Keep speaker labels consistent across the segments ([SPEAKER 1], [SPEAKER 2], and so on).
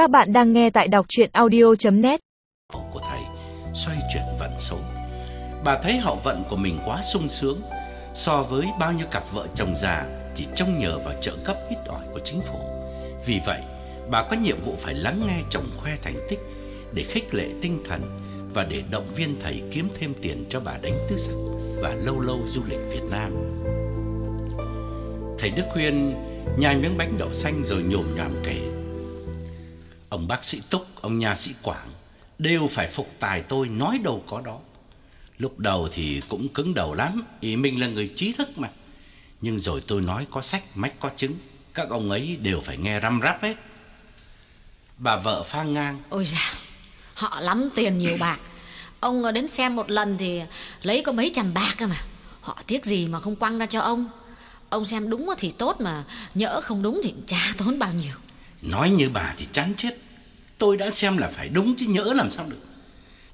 [SPEAKER 1] Các bạn đang nghe tại đọc chuyện audio.net
[SPEAKER 2] của thầy xoay chuyển vận số. Bà thấy hậu vận của mình quá sung sướng so với bao nhiêu cặp vợ chồng già chỉ trông nhờ vào trợ cấp ít ỏi của chính phủ. Vì vậy, bà có nhiệm vụ phải lắng nghe chồng khoe thành tích để khích lệ tinh thần và để động viên thầy kiếm thêm tiền cho bà đánh tứ sắc và lâu lâu du lịch Việt Nam. Thầy Đức khuyên nhai miếng bánh đậu xanh rồi nhồm nhòm kể. Ông bác sĩ Túc, ông nha sĩ Quảng đều phải phục tài tôi nói đâu có đó. Lúc đầu thì cũng cứng đầu lắm, ý mình là người trí thức mà. Nhưng rồi tôi nói có sách, mách có chứng, các ông ấy đều phải nghe răm rắp hết. Bà vợ phang ngang.
[SPEAKER 3] Ôi dạ, họ lắm tiền nhiều bạc. Ông đến xem một lần thì lấy có mấy trăm bạc cơ mà. Họ tiếc gì mà không quăng ra cho ông. Ông xem đúng thì tốt mà nhỡ không đúng thì chả tốn bao nhiêu.
[SPEAKER 2] Nói như bà thì chán chết. Tôi đã xem là phải đúng chứ nhỡ làm sao được.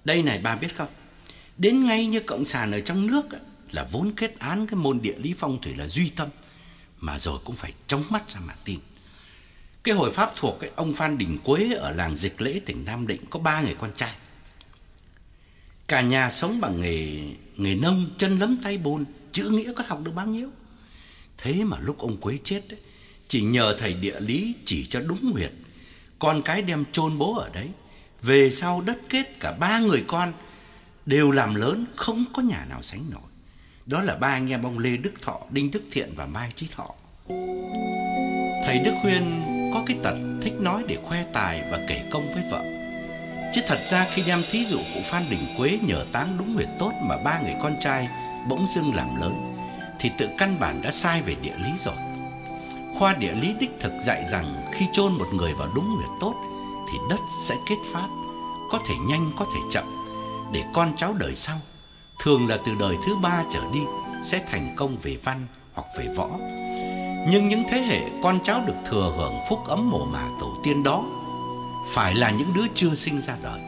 [SPEAKER 2] Đây này bà biết không? Đến ngay như cộng sản ở trong nước á, là vốn kết án cái môn địa lý phong thủy là duy tâm mà rồi cũng phải chống mắt ra mà tin. Cái hồi pháp thuộc cái ông Phan Đình Quế ở làng Dịch Lễ tỉnh Nam Định có ba người con trai. Cả nhà sống bằng nghề nghề nông, chân lấm tay bùn, chữ nghĩa có học được bao nhiêu. Thế mà lúc ông Quế chết ấy, chỉ nhờ thầy địa lý chỉ cho đúng huyệt, con cái đem chôn bố ở đấy. Về sau đất kết cả ba người con đều làm lớn, không có nhà nào sánh nổi. Đó là ba anh em ông Lê Đức Thọ, Đinh Đức Thiện và Mai Chí Thọ. Thầy Đức Huyên có cái tật thích nói để khoe tài và kể công với vợ. Chứ thật ra khi đem thí dụ của Phan Đình Quế nhờ táng đúng huyệt tốt mà ba người con trai bỗng dưng làm lớn thì tự căn bản đã sai về địa lý rồi. Khoa địa lý đích thực dạy rằng khi chôn một người vào đúng nguyệt tốt thì đất sẽ kết phát, có thể nhanh có thể chậm để con cháu đời sau, thường là từ đời thứ ba trở đi sẽ thành công về văn hoặc về võ. Nhưng những thế hệ con cháu được thừa hưởng phúc ấm mồ mả tổ tiên đó phải là những đứa chưa sinh ra đời.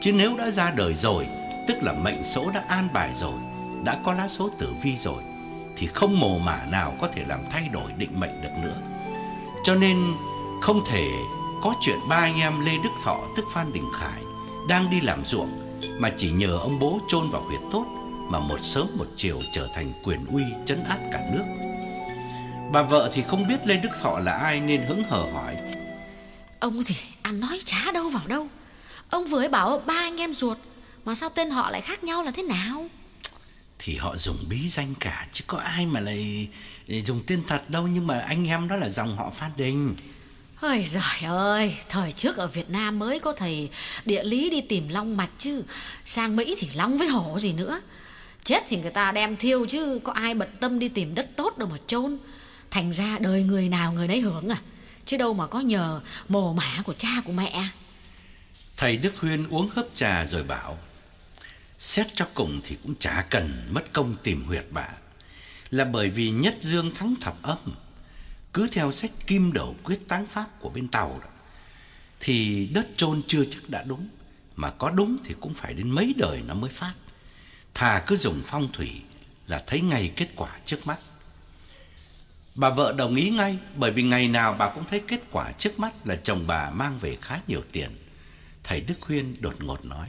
[SPEAKER 2] Chứ nếu đã ra đời rồi, tức là mệnh số đã an bài rồi, đã có lá số tử vi rồi thì không mồ mả nào có thể làm thay đổi định mệnh được nữa. Cho nên không thể có chuyện ba anh em Lê Đức Thọ, tức Phan Đình Khải đang đi làm ruộng mà chỉ nhờ ông bố chôn vào huyệt tốt mà một sớm một chiều trở thành quyền uy trấn áp cả nước. Bà vợ thì không biết Lê Đức Thọ là ai nên hứng hờ hỏi.
[SPEAKER 3] Ông thì ăn nói chả đâu vào đâu. Ông vừa ấy bảo ba anh em ruột mà sao tên họ lại khác nhau là thế nào?
[SPEAKER 2] Thì họ dùng bí danh cả chứ có ai mà lại dùng tên thật đâu nhưng mà anh em đó là dòng họ Phan Đình.
[SPEAKER 3] Ôi giời ơi, thời trước ở Việt Nam mới có thầy địa lý đi tìm long mạch chứ Sang Mỹ thì long với hổ gì nữa. Chết thì người ta đem thiêu chứ có ai bận tâm đi tìm đất tốt đâu mà chôn. Thành ra đời người nào người nấy hưởng à Chứ đâu mà có nhờ mồ mả của cha của mẹ.
[SPEAKER 2] Thầy Đức Huyên uống hớp trà rồi bảo Xét cho cùng thì cũng chả cần mất công tìm huyệt bả, Là bởi vì nhất dương thắng thập âm Cứ theo sách kim đầu quyết táng pháp của bên Tàu đó Thì đất chôn chưa chắc đã đúng Mà có đúng thì cũng phải đến mấy đời nó mới phát. Thà cứ dùng phong thủy là thấy ngay kết quả trước mắt. Bà vợ đồng ý ngay bởi vì ngày nào bà cũng thấy kết quả trước mắt là chồng bà mang về khá nhiều tiền. Thầy Đức Huyên đột ngột nói: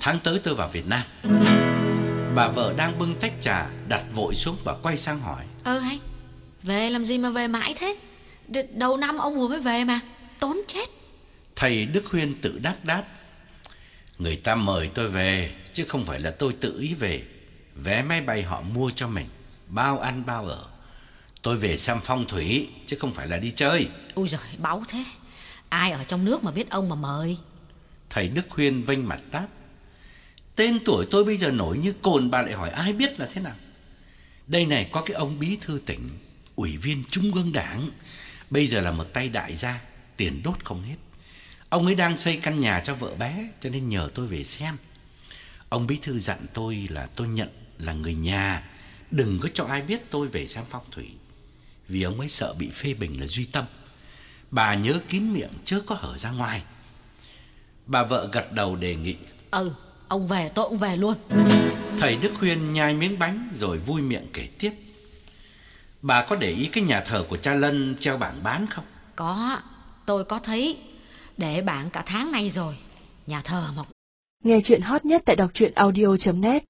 [SPEAKER 2] "Tháng tới tôi vào Việt Nam." Bà vợ đang bưng tách trà đặt vội xuống và quay sang hỏi:
[SPEAKER 3] Ơ hay, về làm gì mà về mãi thế? D- đầu năm ông vừa mới về mà, tốn chết.
[SPEAKER 2] Thầy Đức Huyên tự đắc đáp: "Người ta mời tôi về chứ không phải là tôi tự ý về. Vé máy bay họ mua cho mình, bao ăn bao ở." Tôi về xem phong thủy chứ không phải là đi chơi.
[SPEAKER 3] Ui giời, báo thế. Ai ở trong nước mà biết ông mà mời.
[SPEAKER 2] Thầy Đức Huyên vênh mặt đáp. Tên tuổi tôi bây giờ nổi như cồn bà lại hỏi ai biết là thế nào. Đây này có cái ông bí thư tỉnh, ủy viên trung ương đảng, bây giờ là một tay đại gia, tiền đốt không hết. Ông ấy đang xây căn nhà cho vợ bé cho nên nhờ tôi về xem. Ông bí thư dặn tôi là tôi nhận là người nhà, đừng có cho ai biết tôi về xem phong thủy vì ông ấy sợ bị phê bình là duy tâm. Bà nhớ kín miệng chớ có hở ra ngoài. Bà vợ gật đầu đề nghị.
[SPEAKER 3] Ừ, ông về tôi cũng về luôn.
[SPEAKER 2] Thầy Đức Huyên nhai miếng bánh rồi vui miệng kể tiếp. Bà có để ý cái nhà thờ của cha Lân treo bảng bán không?
[SPEAKER 3] Có, tôi có thấy. Để bảng cả tháng nay rồi Nhà thờ mọc
[SPEAKER 4] Nghe chuyện hot nhất tại đọc truyện audio.net